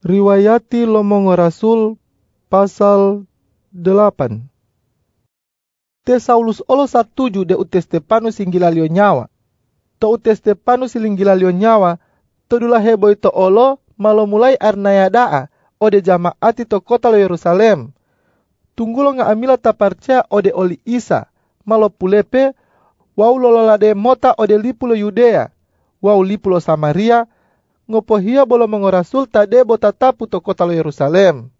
Riwayati Lomongo Rasul pasal 8. Te Saulus olo satuju de ute Stepanus singgilalio nyawa. To ute Stepanus singgilalio nyawa, to dula heboy to olo malo mulai arnayadaa ode jamaati to kota lo Yerusalem. Tunggulo nga amila taparcea ode oli Isa, malo pulepe, wau lololade mota ode lipulo Yudea, wau lipulo Samaria, ngopo hia bolo mengorasul tade bota tapu to kota lo Yerusalem.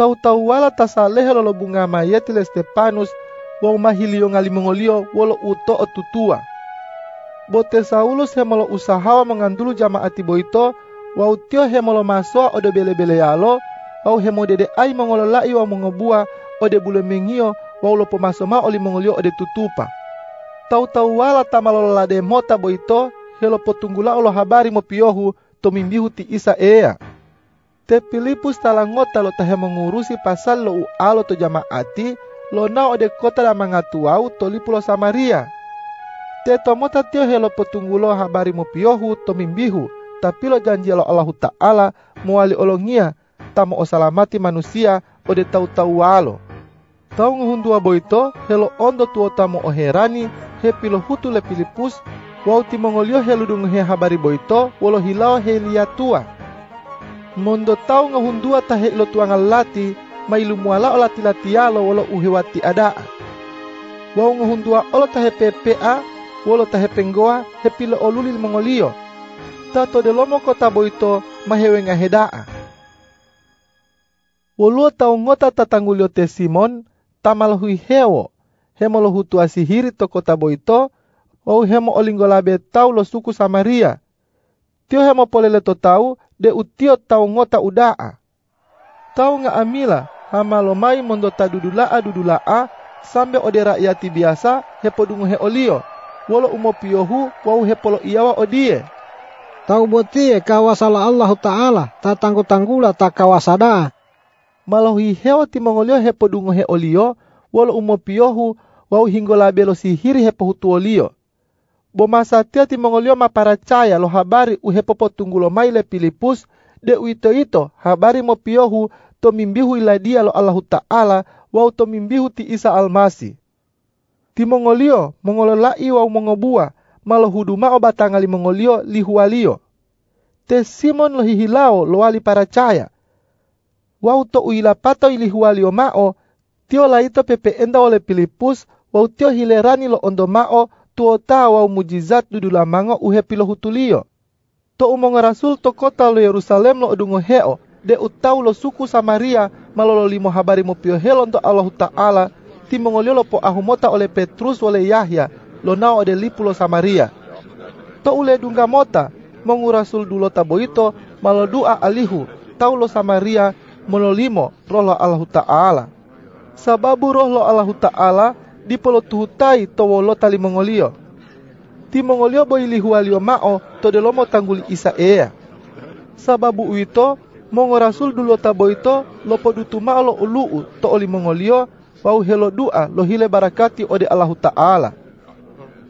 Tau-tau wala tasalehe lolo bunga mayeti le Stepanus wau mahilio ngali mengolio wolo uto otutua. Bote Saulus hemolo usahawa mengandulu jamaati boito wau tio hemolo maswa ode bele-bele yalo wau hemo dede ai mengolo lai wau mengobua ode bule mengio wau lopo masoma oli mengolio ode tutupa. Tau-tau wala tamalolo lade mota boito helo potunggula olo habari mo piohu to mimbihu ti isa ea. Te Filipus talangota lo tahe mengurusi pasal lo alo to jamaati lo na ode kota da mangatuau to lipulo Samaria. Te tomota tio helo potunggulo habari mo piohu to mimbihu tapi lo janji lo Allah Ta'ala muali olongia tamo osalamati manusia ode tau-tau walo. Tau ngehundua boito helo ondo tuo tamo oherani he pilo hutu le Filipus wau timongolio heludung he habari boito wolo hilao he liatua. Mondo tau ngahundua tahe tuangal lati mailu muala ola tilatialo wolo uhewati adaa. Wau ngahundua olo tahe PPA wolo tahe penggoa he pilo oluli mongolio. Tato de lomo kota boito mahewe ngahedaa. Wolo tau ngota tatanggulio te Simon tamal hui hewo hemolo hutu asihiri to kota boito ou hemo olinggolabe tau lo suku Samaria. Tio hemo polele to tau de utio tau ngota udaa. Tau nga amila hama lo mai mondo ta dudulaa dudulaa sambe ode rakyati biasa hepo dungu he olio. Wolo umo piohu wau hepolo iawa odie. Tau botie kawasala Allah Ta'ala ta tanggu-tanggula ta kawasada. Malahi hewa timongolio hepo dungu he olio wolo umo piohu wau hinggolabe lo sihiri hepo hutu olio bomasa tia timongolio maparacaya lo habari uhepopo tunggulo maile Filipus de uito ito habari mo piohu to mimbihu iladia lo Allahu Ta'ala wau to mimbihu ti Isa Almasi. Timongolio mongololai wau mongobua malo huduma o batangali mongolio lihualio. Te Simon lo hihilao lo wali paracaya. Wau to uila pato ilihualio mao tio laito pepe enda ole Filipus wau tio hilerani lo ondo mao tuo tawa mujizat dudu lamango uhe pilo hutulio. To umong rasul to kota lo Yerusalem lo odungo heo, de utau lo suku Samaria malolo limo habari mo pio helo to Allah Ta'ala, timongolio lo po ahumota ole Petrus ole Yahya, lo nao ode lipulo Samaria. To ule dunga mota, mongu rasul dulo taboito, malo dua alihu, tau lo Samaria, limo roh lo Allah Ta'ala. Sababu roh lo Allah Ta'ala, di polo tuhutai to wolo tali mongolio. Ti mongolio boy lihualio mao to de lomo tangguli isa ea. Sababu uito, mongo rasul dulu tabo ito lopo dutu mao lo uluu to oli mongolio wau helo dua lo hile barakati ode Allah Ta'ala.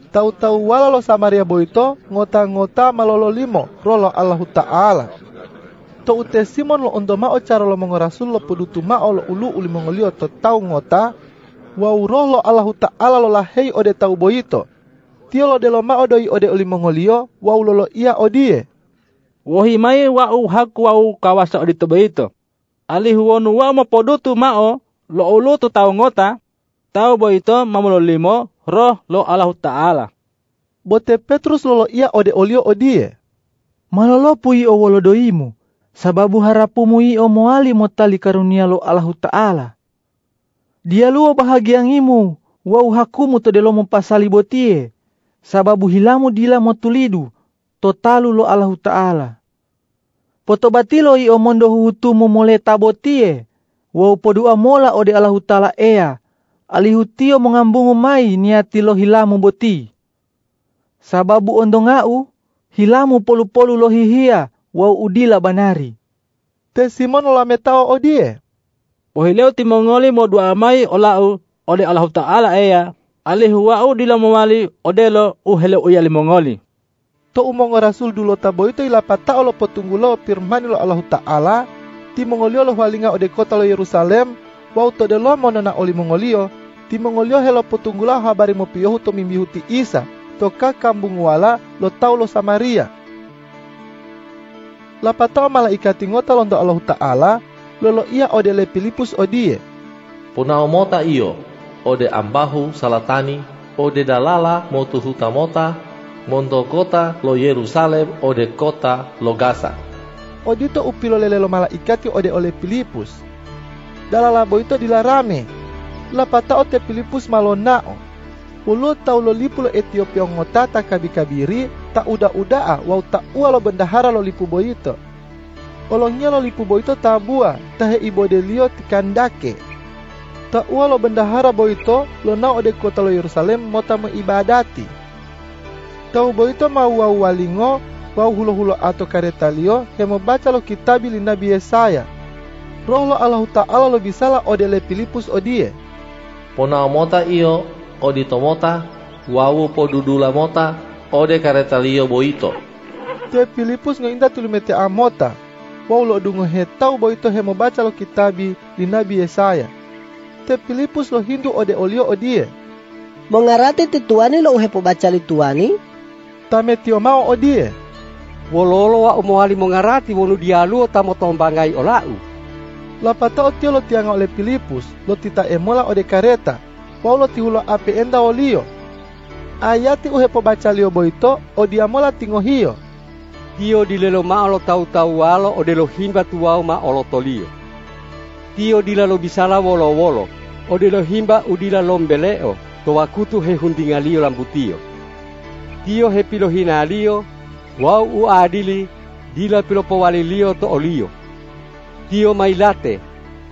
Tau-tau wala lo Samaria boito ngota-ngota malolo limo rolo Allah Ta'ala. To ute Simon lo ondo mao cara lo mongo rasul lo podutu mao lo ulu uli mongolio to tau ngota wau roh lo Allahu Ta'ala lo lahei ode tau boito. Tio lo de lo ma odoi ode oli mongolio, wau lo lo ia odie. Wohi mai wau haku wau kawasa ode to boito. Ali huonu wau mo podutu mao, lo ulu tu tau ngota, tau boito mamulo limo, roh lo Allahu Ta'ala. Bote Petrus lo lo ia ode olio odie. Malolo pui o wolodoimu, sababu harapumu i o moali mo tali karunia lo Allahu Ta'ala dia luo bahagiangimu, wau hakumu to delo pasali botie, sababu hilamu dila mo tulidu, totalu lo Allah Ta'ala. Poto batilo i omondo hutumu mole tabotie, wau podua mola ode Allah Ta'ala ea, alihutio mengambungu mai niati lo hilamu boti. Sababu ondo ngau, hilamu polu-polu lo hihia, wau udila banari. Te Simon lo metao odie. Pohileo timongoli mo dua mai olau ode Allah Ta'ala ea. Ali huwa u dila mawali odelo uhele uyali mongoli. To umong rasul dulu tabo itu ila pata olo potunggulo firman lo Allah Ta'ala ti mongolio lo walinga ode kota lo Yerusalem wau to de lo monona oli mongolio ti mongolio helo potunggula habari mo piyohu to mimbihu ti Isa to ka kambung wala lo tau lo Samaria lapatao malaikat ngota londo Allah Ta'ala lolo ia ode le Filipus odie. Punao mota iyo ode ambahu salatani ode dalala motu huta mota mondo kota lo Yerusalem ode kota lo Gaza. Odito upilo lele lo malaikati ode ole Filipus. Dalala boito dilarame. Lapata te Filipus malonao Ulo tau lo lipu lo Ethiopia ngota ta kabi-kabiri ta uda-udaa wau ta ua lo bendahara lo lipu boito. Olongnya lo lipu boito ta bua tahe ibo delio tikandake. Ta ua lo bendahara boito lo nao ode kota lo Yerusalem mota ibadati. Tau boito mau wau walingo wau hulo-hulo atau karetalio hemo baca lo kitabi li Nabi Yesaya. Roh lo Allah Ta'ala lo bisala ode le Filipus odie. Pona mota iyo odi tomota wawu podudula mota ode karetalio boito Te Filipus ngainda tulumete amota. Wau lo dungo hetau boito hemo baca lo kitabi di Nabi Yesaya. Te Filipus lo hindu ode olio odie. Mongarate ti tuani lo uhepo baca li tuani? Tame tio mau odie. Wololo wa umohali mongarati wonu dialu tamo tombangai olau. Lapata o tio lo tianga oleh Filipus lo tita emola ode kareta. Wau lo tihulo ape enda olio. Ayati uhepo baca lio boito o diamola tingo hiyo. Tio dilelo ma olo tau tau walo o delo himba tuau ma olo tolio. Tio dilalo bisala wolo wolo o delo himba udila lombeleo to wakutu he hundingalio lambutio. Tio he pilo hinalio wau u adili dila pilo powalilio to olio. Tio mailate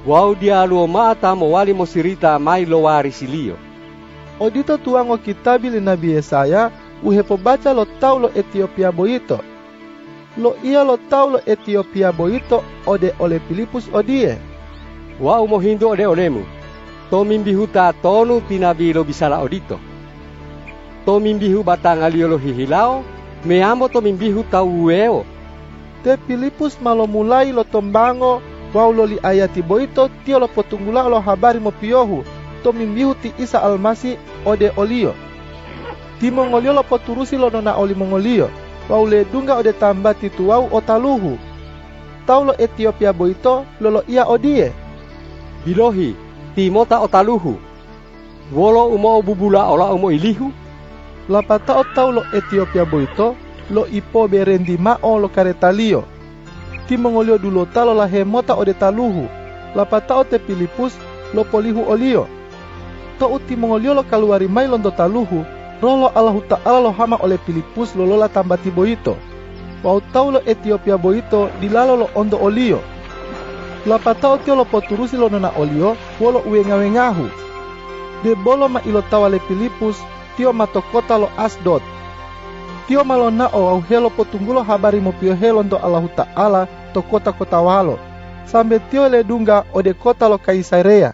wau dia aluo tamo wali mosirita mai lo warisilio. Odito tuango kitabi li Nabi Yesaya uhepo baca lo tau lo Ethiopia boito. Lo ia lo tau lo Ethiopia boito ode ole Filipus odie. Wau mohindo ode olemu. To mimbihu ta tonu tinabi lo bisala odito. To mimbihu batang alio lo hihilao, meamo to mimbihu tau ueo. Te Filipus malo mulai lo tombango wau lo li ayati boito tio lo potunggula lo habari mo piohu to mimbihu ti Isa Almasi ode olio. Ti mongolio lo poturusi lo nona oli mongolio. Wau le dunga ode tamba ti tuau o taluhu. Tau lo Ethiopia boito lolo ia odie. Bilohi, timota otaluhu. Wolo umo bubula ola umo ilihu. Lapata o tau lo Ethiopia boito lo ipo berendi mao lo karetalio. Ti mongolio dulo talo la hemota ode taluhu. Lapata o te Filipus lo polihu olio. To uti mongolio lo kaluari mai londo taluhu. Rolo Allahu Ta'ala lo hama oleh Filipus lo lola tambati boito. Wau tau lo Ethiopia boito dilalo lo ondo olio. Lapatao tio lo poturusi lo nona olio wolo uenga-wengahu. De bolo ma ilo tawale Filipus tio matokota lo Asdod. Tio malona o au helo potunggulo habari mo pio helo ndo Allahu Ta'ala to kota-kota walo. Sambe tio le dunga ode kota lo Kaisarea.